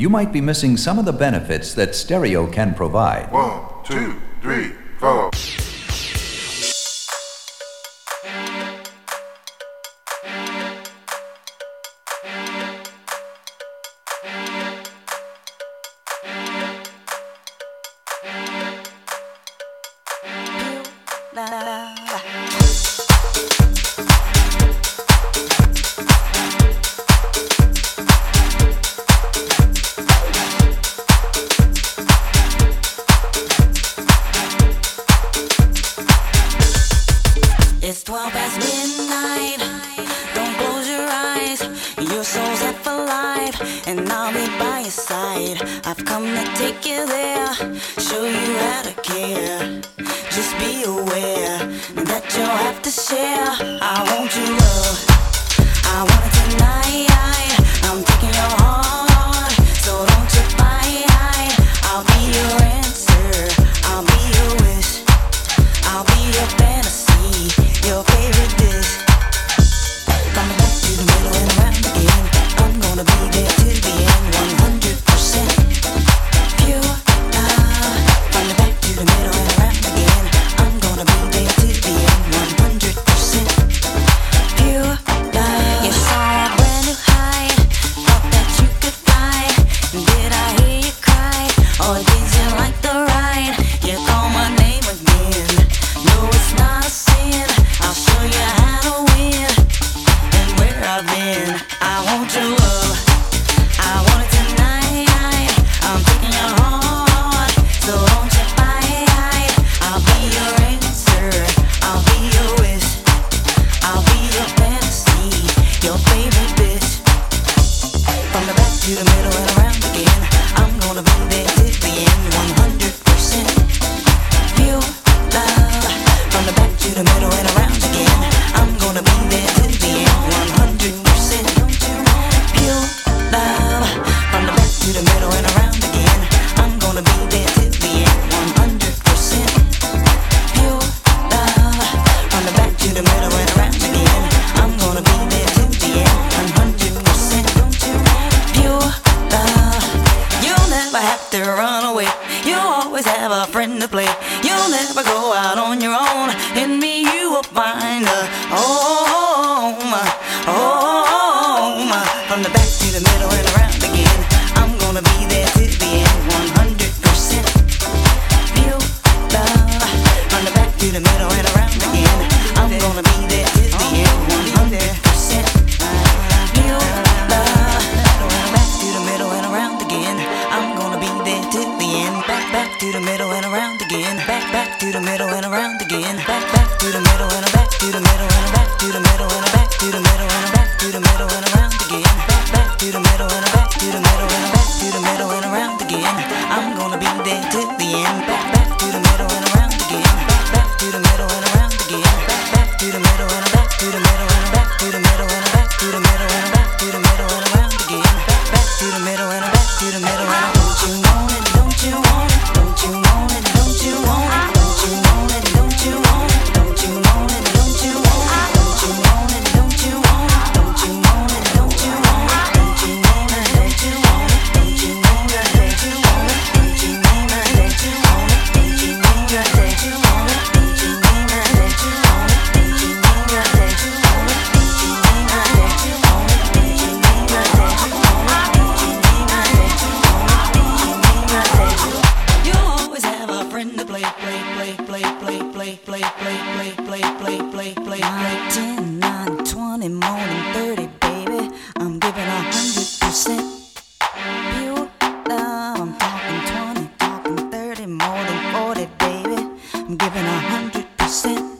you might be missing some of the benefits that stereo can provide. One, two, three, four. It's 12 past midnight. Don't close your eyes. Your soul's half alive, and I'll be by your side. I've come to take you there, show you how to care. Just be aware that you'll have to share. I want your love. I want it tonight. I'm taking your heart. So won't you fight? I'll be your answer. I'll be your wish. I'll be your fantasy. Your favorite bitch. From the back to the middle and around again. I'm gonna be there till the end. 100%. Feel love. From the back to the middle and around again. the middle and around. I'm gonna be there the end. 100% love. Uh, you'll never have to run away. You always have a friend to play. You'll never go out on your own. In me, you will find a home. Home. From the back to the middle and around again. I'm gonna be there the end. 100% love. Uh, from the back to the middle and around. through the middle and around again. Back, back through the middle and back through the middle and back through the middle and back through the middle. I'm giving a hundred percent.